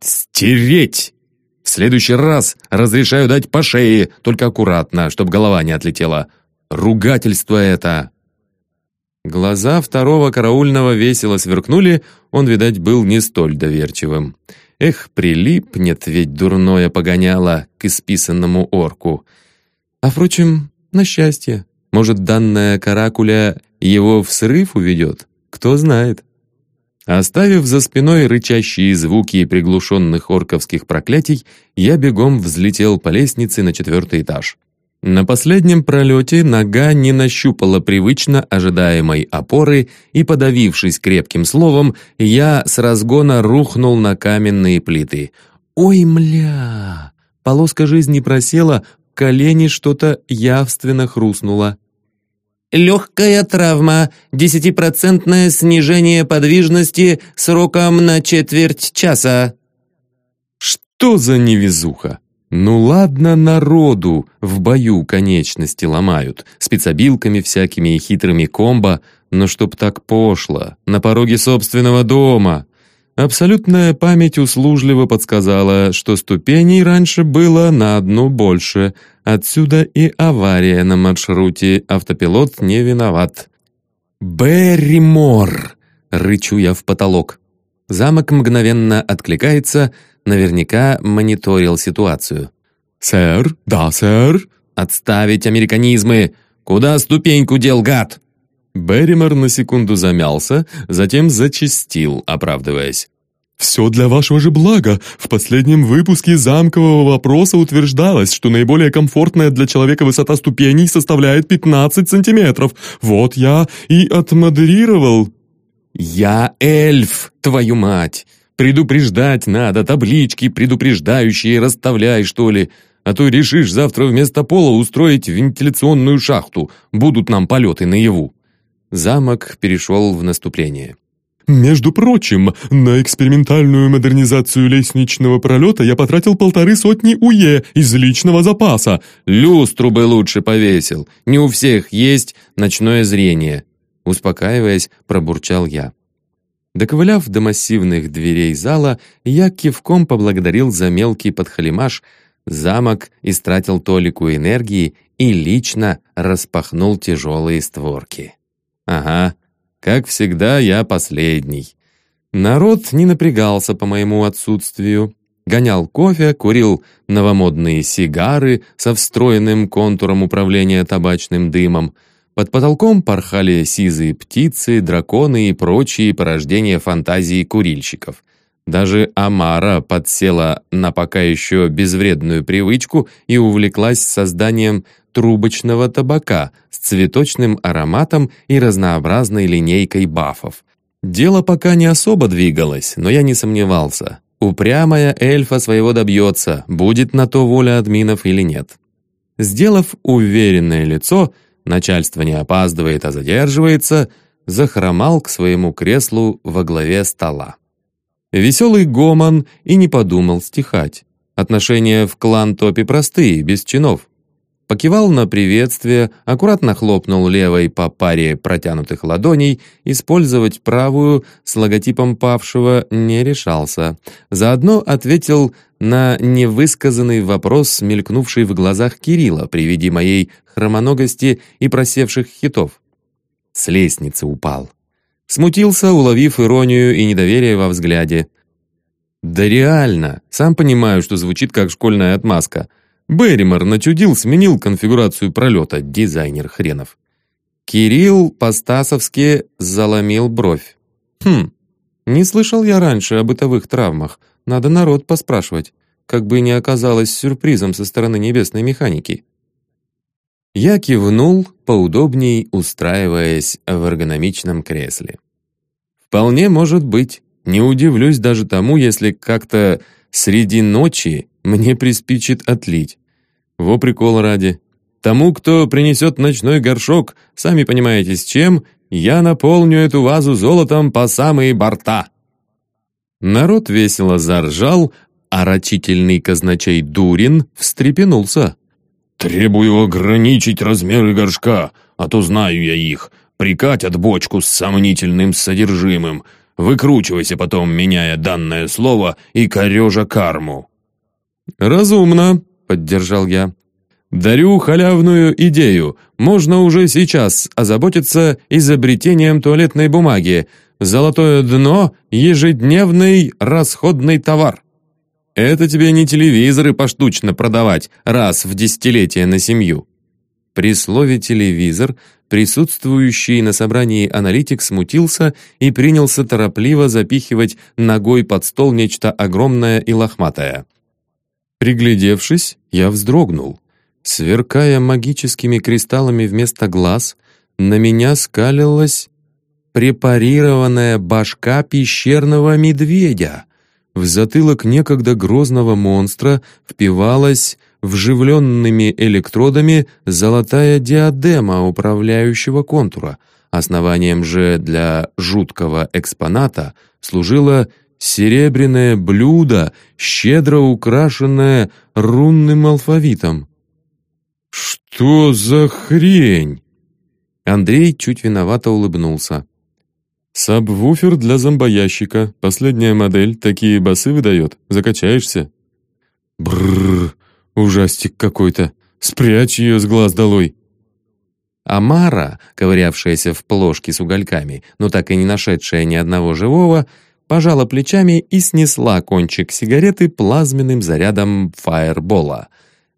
«Стереть! В следующий раз разрешаю дать по шее, только аккуратно, чтобы голова не отлетела. Ругательство это!» Глаза второго караульного весело сверкнули, он, видать, был не столь доверчивым. Эх, прилипнет ведь дурное погоняло к исписанному орку. А, впрочем, на счастье. Может, данная каракуля его в срыв уведет? Кто знает. Оставив за спиной рычащие звуки приглушенных орковских проклятий, я бегом взлетел по лестнице на четвертый этаж. На последнем пролете нога не нащупала привычно ожидаемой опоры, и, подавившись крепким словом, я с разгона рухнул на каменные плиты. «Ой, мля!» Полоска жизни просела, колени что-то явственно хрустнуло. Легкая травма, десятипроцентное снижение подвижности сроком на четверть часа. Что за невезуха? Ну ладно народу, в бою конечности ломают, спецобилками всякими и хитрыми комбо, но чтоб так пошло, на пороге собственного дома. Абсолютная память услужливо подсказала, что ступеней раньше было на одну больше, отсюда и авария на маршруте, автопилот не виноват. «Берримор!» — рычу я в потолок. Замок мгновенно откликается, наверняка мониторил ситуацию. «Сэр? Да, сэр?» «Отставить американизмы! Куда ступеньку дел, гад?» Берримор на секунду замялся, затем зачастил, оправдываясь. «Все для вашего же блага. В последнем выпуске замкового вопроса утверждалось, что наиболее комфортная для человека высота ступеней составляет 15 сантиметров. Вот я и отмодерировал». «Я эльф, твою мать! Предупреждать надо, таблички предупреждающие расставляй, что ли. А то решишь завтра вместо пола устроить вентиляционную шахту. Будут нам полеты наяву». Замок перешел в наступление. «Между прочим, на экспериментальную модернизацию лестничного пролета я потратил полторы сотни УЕ из личного запаса». «Люстру бы лучше повесил. Не у всех есть ночное зрение». Успокаиваясь, пробурчал я. Доковыляв до массивных дверей зала, я кивком поблагодарил за мелкий подхалимаш, замок истратил толику энергии и лично распахнул тяжелые створки. Ага, как всегда, я последний. Народ не напрягался по моему отсутствию. Гонял кофе, курил новомодные сигары со встроенным контуром управления табачным дымом. Под потолком порхали сизые птицы, драконы и прочие порождения фантазии курильщиков. Даже Амара подсела на пока еще безвредную привычку и увлеклась созданием трубочного табака с цветочным ароматом и разнообразной линейкой бафов. Дело пока не особо двигалось, но я не сомневался. Упрямая эльфа своего добьется, будет на то воля админов или нет. Сделав уверенное лицо, начальство не опаздывает, а задерживается, захромал к своему креслу во главе стола. Веселый гомон и не подумал стихать. Отношения в клан Топи простые, без чинов. Покивал на приветствие, аккуратно хлопнул левой по паре протянутых ладоней, использовать правую с логотипом павшего не решался. Заодно ответил на невысказанный вопрос, мелькнувший в глазах Кирилла при виде моей хромоногости и просевших хитов. С лестницы упал. Смутился, уловив иронию и недоверие во взгляде. «Да реально! Сам понимаю, что звучит как школьная отмазка. Берримор начудил, сменил конфигурацию пролета, дизайнер хренов». Кирилл по-стасовски заломил бровь. «Хм, не слышал я раньше о бытовых травмах. Надо народ поспрашивать. Как бы не оказалось сюрпризом со стороны небесной механики». Я кивнул, поудобней устраиваясь в эргономичном кресле. «Вполне может быть. Не удивлюсь даже тому, если как-то среди ночи мне приспичит отлить. Во прикол ради. Тому, кто принесет ночной горшок, сами понимаете с чем, я наполню эту вазу золотом по самые борта». Народ весело заржал, а рачительный казначей Дурин встрепенулся. «Требую ограничить размеры горшка, а то знаю я их. Прикатят бочку с сомнительным содержимым. Выкручивайся потом, меняя данное слово и корежа карму». «Разумно», — поддержал я. «Дарю халявную идею. Можно уже сейчас озаботиться изобретением туалетной бумаги. Золотое дно — ежедневный расходный товар». Это тебе не телевизоры поштучно продавать раз в десятилетие на семью. При слове «телевизор» присутствующий на собрании аналитик смутился и принялся торопливо запихивать ногой под стол нечто огромное и лохматое. Приглядевшись, я вздрогнул. Сверкая магическими кристаллами вместо глаз, на меня скалилась препарированная башка пещерного медведя — в затылок некогда грозного монстра впивалась вживленными электродами золотая диадема управляющего контура. Основанием же для жуткого экспоната служило серебряное блюдо, щедро украшенное рунным алфавитом. «Что за хрень?» Андрей чуть виновато улыбнулся. Сабвуфер для зомбоящика. Последняя модель. Такие басы выдает. Закачаешься. Бррр, ужастик какой-то. Спрячь ее с глаз долой. Амара, ковырявшаяся в плошке с угольками, но так и не нашедшая ни одного живого, пожала плечами и снесла кончик сигареты плазменным зарядом фаербола.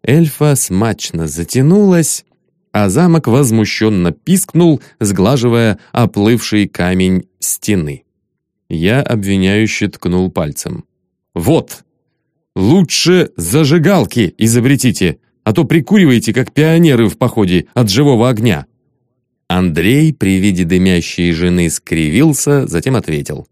Эльфа смачно затянулась, а замок возмущенно пискнул, сглаживая оплывший камень стены. Я обвиняюще ткнул пальцем. «Вот! Лучше зажигалки изобретите, а то прикуриваете, как пионеры в походе от живого огня!» Андрей при виде дымящей жены скривился, затем ответил.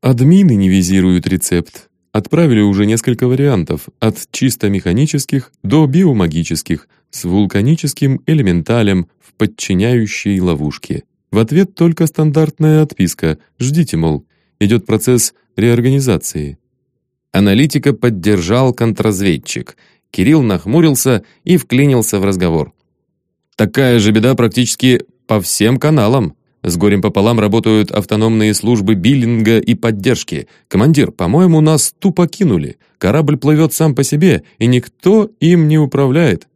«Админы не визируют рецепт. Отправили уже несколько вариантов, от чисто механических до биомагических, с вулканическим элементалем в подчиняющей ловушке. В ответ только стандартная отписка «Ждите, мол, идет процесс реорганизации». Аналитика поддержал контрразведчик. Кирилл нахмурился и вклинился в разговор. «Такая же беда практически по всем каналам. С горем пополам работают автономные службы биллинга и поддержки. Командир, по-моему, нас тупо кинули. Корабль плывет сам по себе, и никто им не управляет.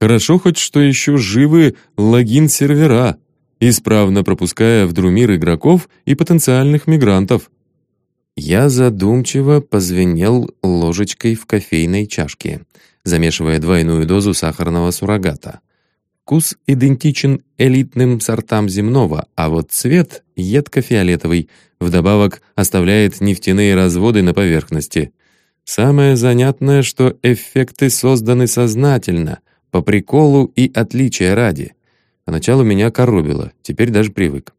Хорошо хоть, что еще живы логин-сервера, исправно пропуская в Друмир игроков и потенциальных мигрантов. Я задумчиво позвенел ложечкой в кофейной чашке, замешивая двойную дозу сахарного суррогата. Вкус идентичен элитным сортам земного, а вот цвет едко-фиолетовый, вдобавок оставляет нефтяные разводы на поверхности. Самое занятное, что эффекты созданы сознательно, по приколу и отличия ради. Поначалу меня коробило, теперь даже привык.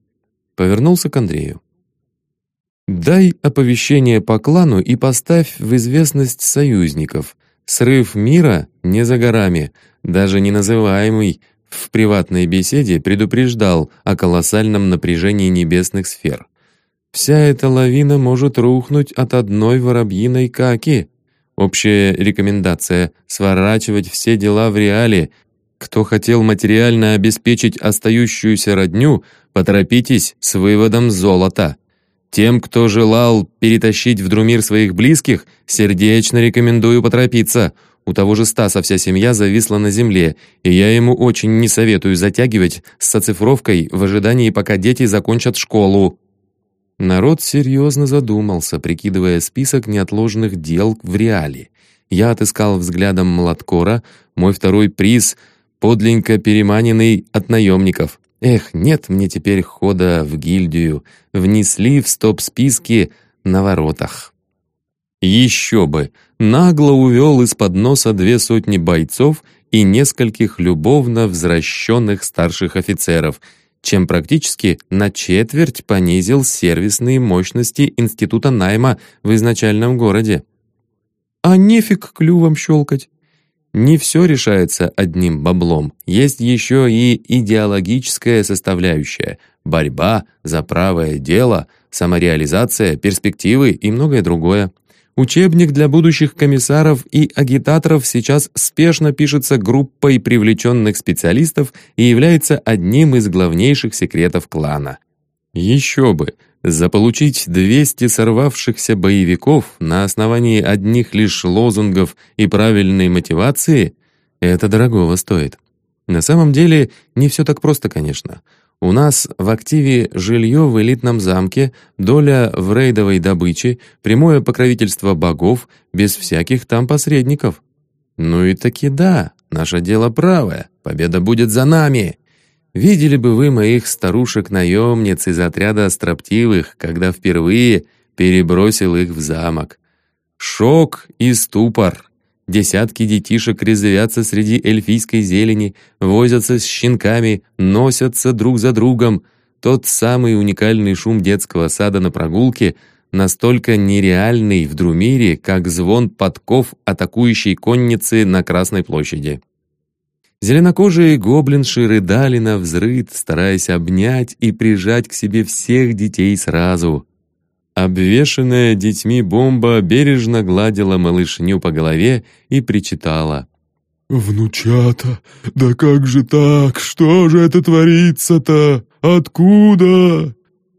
Повернулся к Андрею. «Дай оповещение по клану и поставь в известность союзников. Срыв мира не за горами, даже не называемый в приватной беседе предупреждал о колоссальном напряжении небесных сфер. Вся эта лавина может рухнуть от одной воробьиной каки. Общая рекомендация — сворачивать все дела в реале. Кто хотел материально обеспечить остающуюся родню, поторопитесь с выводом золота. Тем, кто желал перетащить в Друмир своих близких, сердечно рекомендую поторопиться — у того же Стаса вся семья зависла на земле, и я ему очень не советую затягивать с оцифровкой в ожидании, пока дети закончат школу. Народ серьезно задумался, прикидывая список неотложных дел в реале. Я отыскал взглядом Младкора, мой второй приз, подленько переманенный от наемников. Эх, нет мне теперь хода в гильдию. Внесли в стоп-списки на воротах. Еще бы! Нагло увел из-под носа две сотни бойцов и нескольких любовно возвращенных старших офицеров, чем практически на четверть понизил сервисные мощности Института найма в изначальном городе. А нефиг клювом щелкать. Не все решается одним баблом. Есть еще и идеологическая составляющая. Борьба за правое дело, самореализация, перспективы и многое другое. Учебник для будущих комиссаров и агитаторов сейчас спешно пишется группой привлеченных специалистов и является одним из главнейших секретов клана. Еще бы, заполучить 200 сорвавшихся боевиков на основании одних лишь лозунгов и правильной мотивации — это дорогого стоит. На самом деле не все так просто, конечно. У нас в активе жилье в элитном замке, доля в рейдовой добыче, прямое покровительство богов, без всяких там посредников. Ну и таки да, наше дело правое, победа будет за нами. Видели бы вы моих старушек-наемниц из отряда строптивых, когда впервые перебросил их в замок. Шок и ступор. Десятки детишек резвятся среди эльфийской зелени, возятся с щенками, носятся друг за другом. Тот самый уникальный шум детского сада на прогулке настолько нереальный в Друмире, как звон подков атакующей конницы на Красной площади. Зеленокожие гоблинши рыдали на взрыд, стараясь обнять и прижать к себе всех детей сразу. Обвешанная детьми бомба бережно гладила малышню по голове и причитала. «Внучата, да как же так? Что же это творится-то? Откуда?»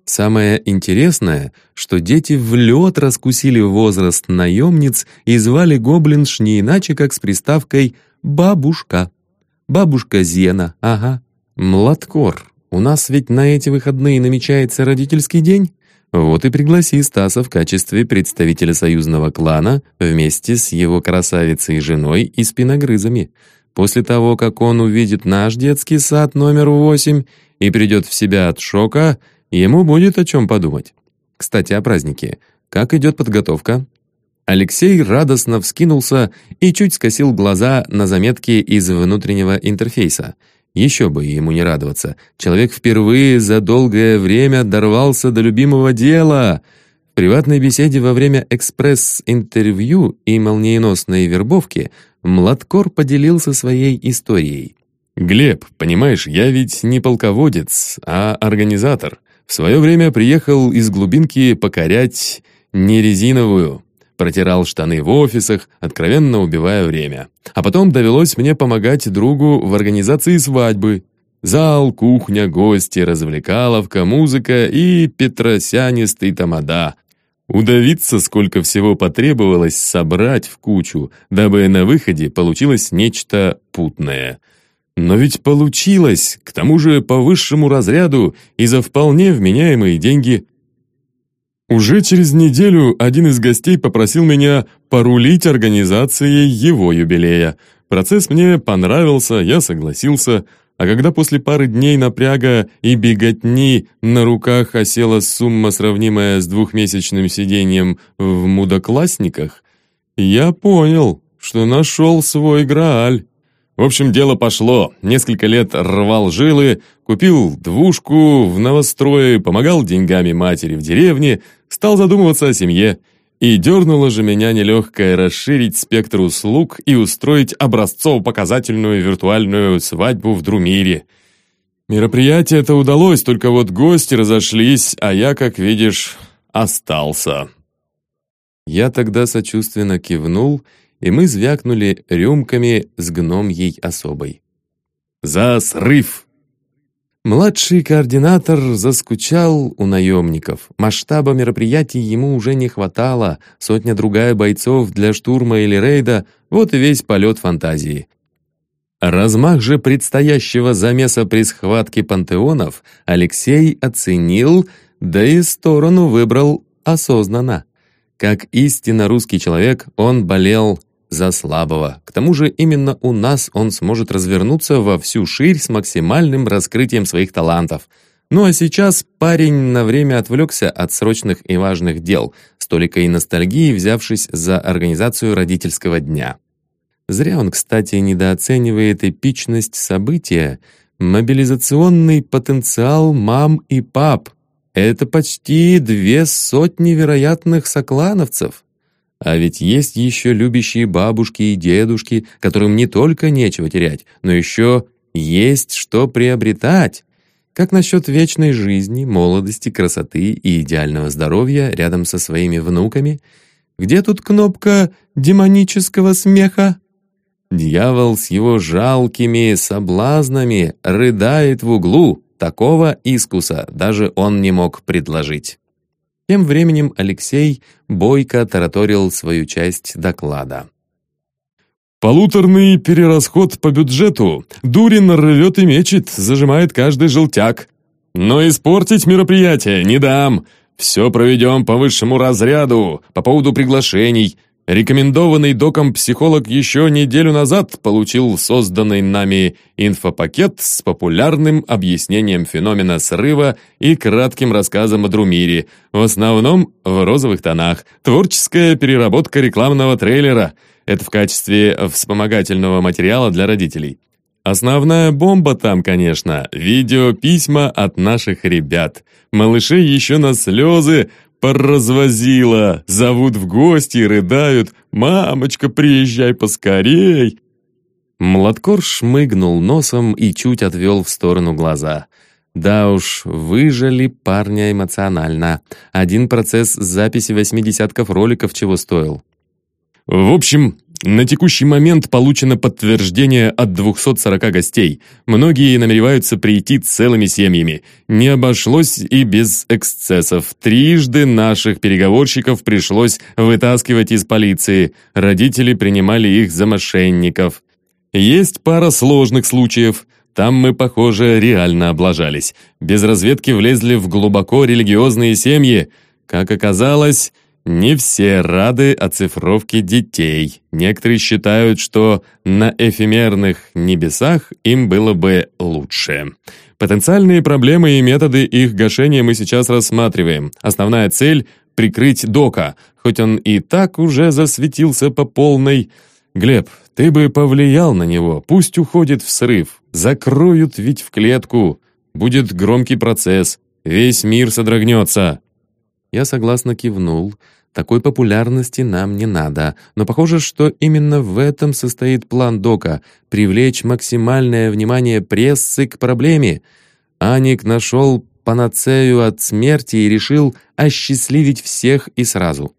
Самое интересное, что дети в лед раскусили возраст наемниц и звали гоблинш не иначе, как с приставкой «бабушка». Бабушка Зена, ага. Младкор, у нас ведь на эти выходные намечается родительский день? Вот и пригласи Стаса в качестве представителя союзного клана вместе с его красавицей женой и спиногрызами. После того, как он увидит наш детский сад номер восемь и придет в себя от шока, ему будет о чем подумать. Кстати, о празднике. Как идет подготовка? Алексей радостно вскинулся и чуть скосил глаза на заметки из внутреннего интерфейса — еще бы ему не радоваться. Человек впервые за долгое время дорвался до любимого дела. В приватной беседе во время экспресс-интервью и молниеносной вербовки Младкор поделился своей историей. «Глеб, понимаешь, я ведь не полководец, а организатор. В свое время приехал из глубинки покорять не резиновую, протирал штаны в офисах, откровенно убивая время. А потом довелось мне помогать другу в организации свадьбы. Зал, кухня, гости, развлекаловка, музыка и петросянистый тамада. Удавиться, сколько всего потребовалось собрать в кучу, дабы на выходе получилось нечто путное. Но ведь получилось, к тому же по высшему разряду и за вполне вменяемые деньги – уже через неделю один из гостей попросил меня порулить организацией его юбилея. Процесс мне понравился, я согласился. А когда после пары дней напряга и беготни на руках осела сумма, сравнимая с двухмесячным сидением в мудоклассниках, я понял, что нашел свой Грааль. В общем, дело пошло. Несколько лет рвал жилы, купил двушку в новострое, помогал деньгами матери в деревне, стал задумываться о семье. И дернуло же меня нелегкое расширить спектр услуг и устроить образцово-показательную виртуальную свадьбу в Друмире. Мероприятие это удалось, только вот гости разошлись, а я, как видишь, остался. Я тогда сочувственно кивнул, и мы звякнули рюмками с гномьей особой. «За срыв!» Младший координатор заскучал у наемников. Масштаба мероприятий ему уже не хватало, сотня-другая бойцов для штурма или рейда, вот и весь полет фантазии. Размах же предстоящего замеса при схватке пантеонов Алексей оценил, да и сторону выбрал осознанно. Как истинно русский человек, он болел за слабого. К тому же именно у нас он сможет развернуться во всю ширь с максимальным раскрытием своих талантов. Ну а сейчас парень на время отвлекся от срочных и важных дел, столика и ностальгии, взявшись за организацию родительского дня. Зря он, кстати, недооценивает эпичность события, мобилизационный потенциал мам и пап. Это почти две сотни вероятных соклановцев. А ведь есть еще любящие бабушки и дедушки, которым не только нечего терять, но еще есть что приобретать. Как насчет вечной жизни, молодости, красоты и идеального здоровья рядом со своими внуками? Где тут кнопка демонического смеха? Дьявол с его жалкими соблазнами рыдает в углу. Такого искуса даже он не мог предложить. Тем временем Алексей бойко тараторил свою часть доклада. «Полуторный перерасход по бюджету. Дурин рвет и мечет, зажимает каждый желтяк. Но испортить мероприятие не дам. Все проведем по высшему разряду, по поводу приглашений. Рекомендованный доком психолог еще неделю назад получил созданный нами инфопакет с популярным объяснением феномена срыва и кратким рассказом о Друмире, в основном в розовых тонах. Творческая переработка рекламного трейлера. Это в качестве вспомогательного материала для родителей. Основная бомба там, конечно, видеописьма от наших ребят. Малыши еще на слезы Поразвозила, зовут в гости и рыдают. «Мамочка, приезжай поскорей!» Младкор шмыгнул носом и чуть отвел в сторону глаза. Да уж, выжили парня эмоционально. Один процесс записи восьми десятков роликов чего стоил. В общем, на текущий момент получено подтверждение от 240 гостей. Многие намереваются прийти целыми семьями. Не обошлось и без эксцессов. Трижды наших переговорщиков пришлось вытаскивать из полиции. Родители принимали их за мошенников. Есть пара сложных случаев. Там мы, похоже, реально облажались. Без разведки влезли в глубоко религиозные семьи. Как оказалось, не все рады оцифровке детей. Некоторые считают, что на эфемерных небесах им было бы лучше. Потенциальные проблемы и методы их гашения мы сейчас рассматриваем. Основная цель — прикрыть Дока, хоть он и так уже засветился по полной. Глеб, ты бы повлиял на него, пусть уходит в срыв. Закроют ведь в клетку. Будет громкий процесс, весь мир содрогнется. Я согласно кивнул — такой популярности нам не надо, но похоже, что именно в этом состоит план Дока — привлечь максимальное внимание прессы к проблеме. Аник нашел панацею от смерти и решил осчастливить всех и сразу.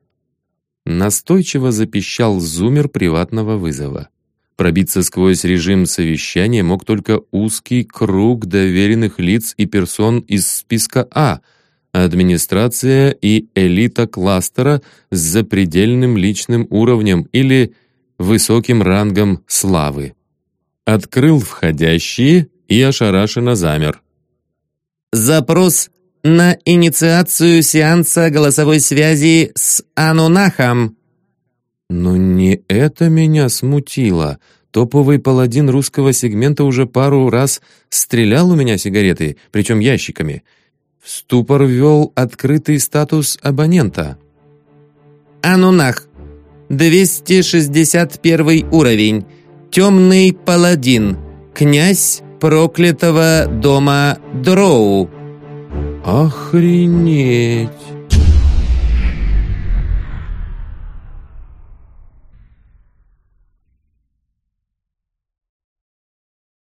Настойчиво запищал зумер приватного вызова. Пробиться сквозь режим совещания мог только узкий круг доверенных лиц и персон из списка А — администрация и элита кластера с запредельным личным уровнем или высоким рангом славы. Открыл входящие и ошарашенно замер. «Запрос на инициацию сеанса голосовой связи с Анунахом». Но не это меня смутило. Топовый паладин русского сегмента уже пару раз стрелял у меня сигаретой, причем ящиками. Ступор ввел открытый статус абонента. «Анунах, 261 уровень, темный паладин, князь проклятого дома Дроу». «Охренеть!»